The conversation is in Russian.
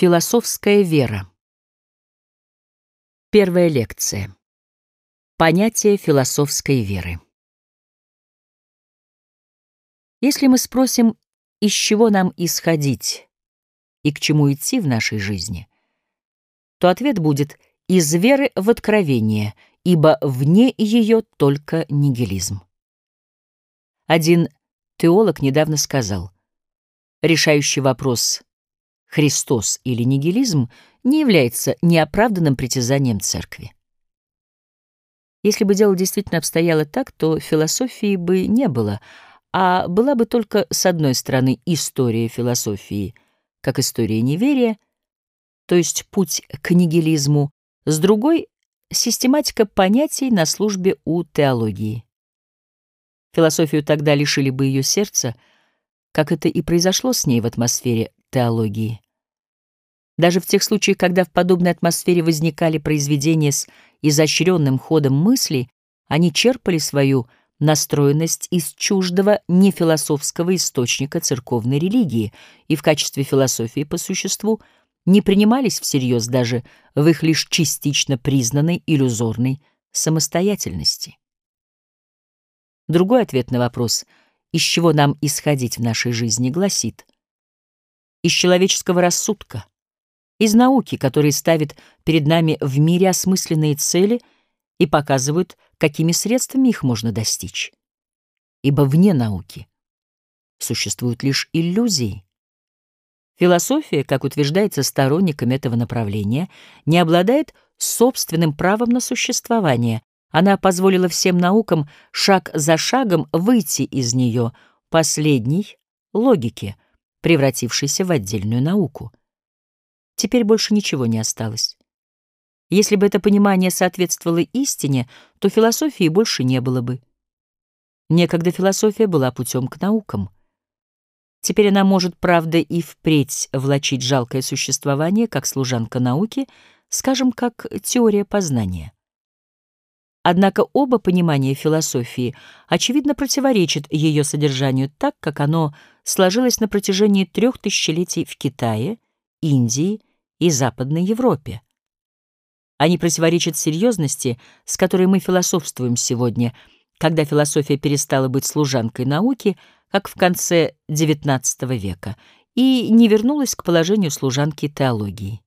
Философская вера. Первая лекция. Понятие философской веры. Если мы спросим, из чего нам исходить и к чему идти в нашей жизни, то ответ будет «из веры в откровение», ибо вне ее только нигилизм. Один теолог недавно сказал, решающий вопрос Христос или нигилизм не является неоправданным притязанием церкви. Если бы дело действительно обстояло так, то философии бы не было, а была бы только, с одной стороны, история философии, как история неверия, то есть путь к нигилизму, с другой — систематика понятий на службе у теологии. Философию тогда лишили бы ее сердца, как это и произошло с ней в атмосфере теологии. Даже в тех случаях, когда в подобной атмосфере возникали произведения с изощренным ходом мысли, они черпали свою настроенность из чуждого нефилософского источника церковной религии и в качестве философии по существу не принимались всерьез даже в их лишь частично признанной иллюзорной самостоятельности. Другой ответ на вопрос, из чего нам исходить в нашей жизни, гласит из человеческого рассудка, из науки, которые ставят перед нами в мире осмысленные цели и показывают, какими средствами их можно достичь. Ибо вне науки существуют лишь иллюзии. Философия, как утверждается сторонниками этого направления, не обладает собственным правом на существование. Она позволила всем наукам шаг за шагом выйти из нее последней логики — превратившейся в отдельную науку. Теперь больше ничего не осталось. Если бы это понимание соответствовало истине, то философии больше не было бы. Некогда философия была путем к наукам. Теперь она может, правда, и впредь влачить жалкое существование, как служанка науки, скажем, как теория познания. Однако оба понимания философии очевидно противоречат ее содержанию так, как оно сложилось на протяжении трех тысячелетий в Китае, Индии и Западной Европе. Они противоречат серьезности, с которой мы философствуем сегодня, когда философия перестала быть служанкой науки, как в конце XIX века, и не вернулась к положению служанки теологии.